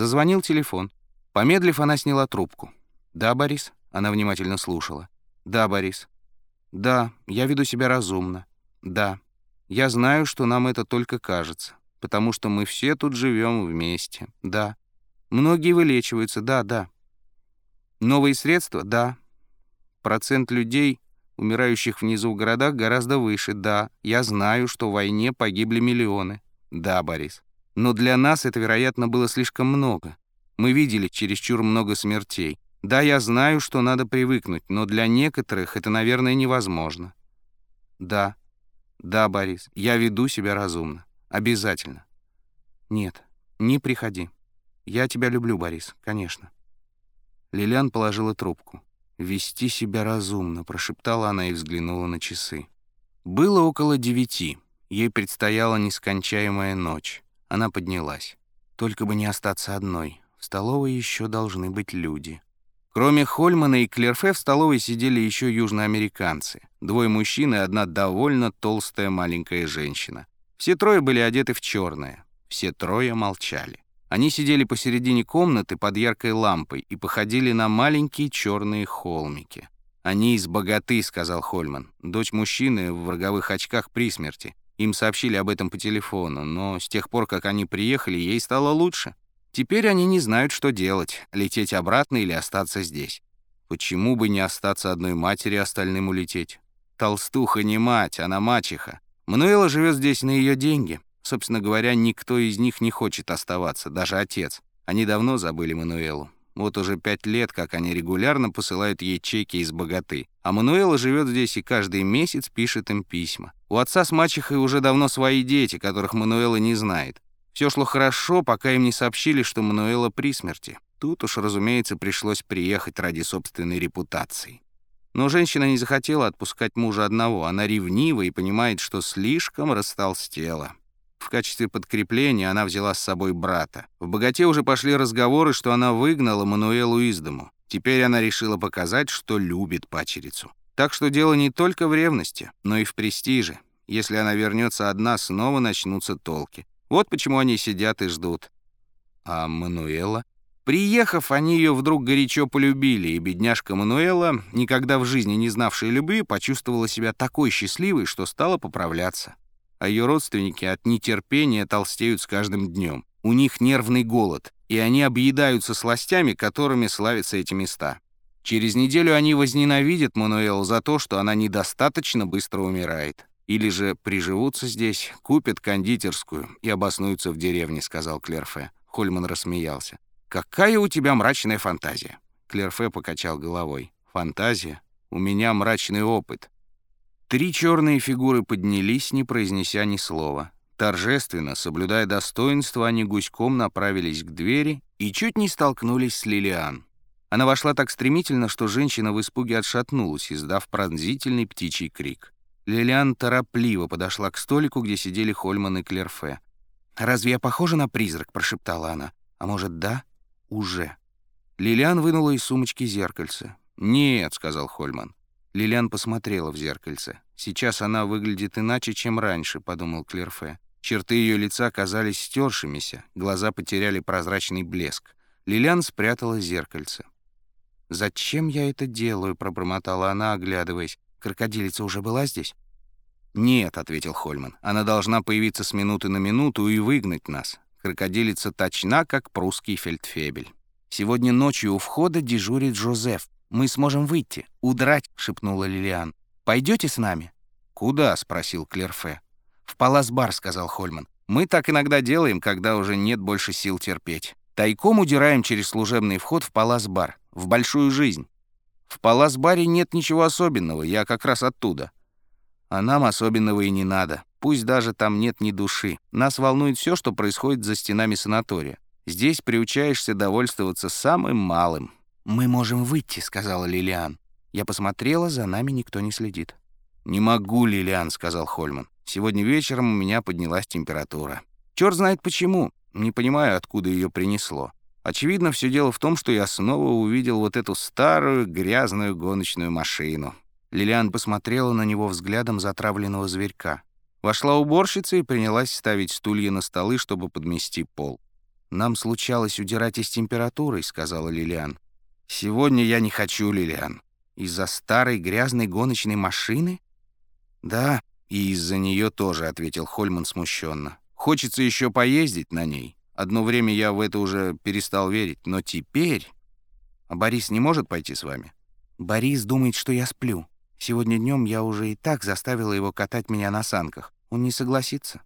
Зазвонил телефон. Помедлив, она сняла трубку. «Да, Борис?» Она внимательно слушала. «Да, Борис». «Да, я веду себя разумно. Да. Я знаю, что нам это только кажется, потому что мы все тут живем вместе. Да. Многие вылечиваются. Да, да. Новые средства? Да. Процент людей, умирающих внизу в городах, гораздо выше. Да. Я знаю, что в войне погибли миллионы. Да, Борис. Но для нас это, вероятно, было слишком много. Мы видели чересчур много смертей. Да, я знаю, что надо привыкнуть, но для некоторых это, наверное, невозможно. Да, да, Борис, я веду себя разумно. Обязательно. Нет, не приходи. Я тебя люблю, Борис, конечно. Лилиан положила трубку. «Вести себя разумно», — прошептала она и взглянула на часы. Было около девяти. Ей предстояла нескончаемая ночь. Она поднялась. Только бы не остаться одной. В столовой еще должны быть люди. Кроме Хольмана и Клерфе в столовой сидели еще южноамериканцы. Двое мужчин и одна довольно толстая маленькая женщина. Все трое были одеты в черное. Все трое молчали. Они сидели посередине комнаты под яркой лампой и походили на маленькие черные холмики. «Они из богаты», — сказал Хольман. «Дочь мужчины в роговых очках при смерти. Им сообщили об этом по телефону, но с тех пор, как они приехали, ей стало лучше. Теперь они не знают, что делать, лететь обратно или остаться здесь. Почему бы не остаться одной матери, остальным улететь? Толстуха не мать, она мачеха. Мануэла живет здесь на ее деньги. Собственно говоря, никто из них не хочет оставаться, даже отец. Они давно забыли Мануэлу. Вот уже пять лет, как они регулярно посылают ей чеки из богаты. А Мануэла живет здесь и каждый месяц пишет им письма. У отца с мачехой уже давно свои дети, которых Мануэла не знает. Все шло хорошо, пока им не сообщили, что Мануэла при смерти. Тут уж, разумеется, пришлось приехать ради собственной репутации. Но женщина не захотела отпускать мужа одного. Она ревнива и понимает, что слишком растолстела. В качестве подкрепления она взяла с собой брата. В богате уже пошли разговоры, что она выгнала Мануэлу из дому. Теперь она решила показать, что любит пачерицу. Так что дело не только в ревности, но и в престиже. Если она вернется одна, снова начнутся толки. Вот почему они сидят и ждут. А Мануэла? Приехав, они ее вдруг горячо полюбили, и бедняжка Мануэла, никогда в жизни не знавшая любви, почувствовала себя такой счастливой, что стала поправляться. А ее родственники от нетерпения толстеют с каждым днем. У них нервный голод, и они объедаются сластями, которыми славятся эти места. Через неделю они возненавидят Мануэлу за то, что она недостаточно быстро умирает. Или же приживутся здесь, купят кондитерскую и обоснуются в деревне», — сказал Клерфе. Хольман рассмеялся. «Какая у тебя мрачная фантазия!» Клерфе покачал головой. «Фантазия? У меня мрачный опыт». Три черные фигуры поднялись, не произнеся ни слова. Торжественно, соблюдая достоинство, они гуськом направились к двери и чуть не столкнулись с Лилиан. Она вошла так стремительно, что женщина в испуге отшатнулась, издав пронзительный птичий крик. Лилиан торопливо подошла к столику, где сидели Хольман и Клерфе. «Разве я похожа на призрак?» — прошептала она. «А может, да? Уже». Лилиан вынула из сумочки зеркальце. «Нет», — сказал Хольман. Лилиан посмотрела в зеркальце. «Сейчас она выглядит иначе, чем раньше», — подумал Клерфе. Черты ее лица казались стершимися, глаза потеряли прозрачный блеск. Лилиан спрятала зеркальце. «Зачем я это делаю?» — пробормотала она, оглядываясь. Крокодилица уже была здесь?» «Нет», — ответил Хольман. «Она должна появиться с минуты на минуту и выгнать нас. Крокодилица точна, как прусский фельдфебель. Сегодня ночью у входа дежурит Жозеф. Мы сможем выйти, удрать», — шепнула Лилиан. «Пойдете с нами?» «Куда?» — спросил Клерфе. «В Палас-бар», — сказал Хольман. «Мы так иногда делаем, когда уже нет больше сил терпеть. Тайком удираем через служебный вход в Палас-бар, в большую жизнь. В Палас-баре нет ничего особенного, я как раз оттуда. А нам особенного и не надо. Пусть даже там нет ни души. Нас волнует все, что происходит за стенами санатория. Здесь приучаешься довольствоваться самым малым. «Мы можем выйти», — сказала Лилиан. Я посмотрела, за нами никто не следит. «Не могу, Лилиан», — сказал Хольман. «Сегодня вечером у меня поднялась температура. Черт знает почему. Не понимаю, откуда ее принесло. Очевидно, все дело в том, что я снова увидел вот эту старую грязную гоночную машину. Лилиан посмотрела на него взглядом затравленного зверька. Вошла уборщица и принялась ставить стулья на столы, чтобы подмести пол. «Нам случалось удирать из температуры», — сказала Лилиан. «Сегодня я не хочу, Лилиан. Из-за старой грязной гоночной машины?» «Да, и из-за нее тоже», — ответил Хольман смущенно. «Хочется еще поездить на ней. Одно время я в это уже перестал верить, но теперь...» «А Борис не может пойти с вами?» «Борис думает, что я сплю. Сегодня днем я уже и так заставила его катать меня на санках. Он не согласится».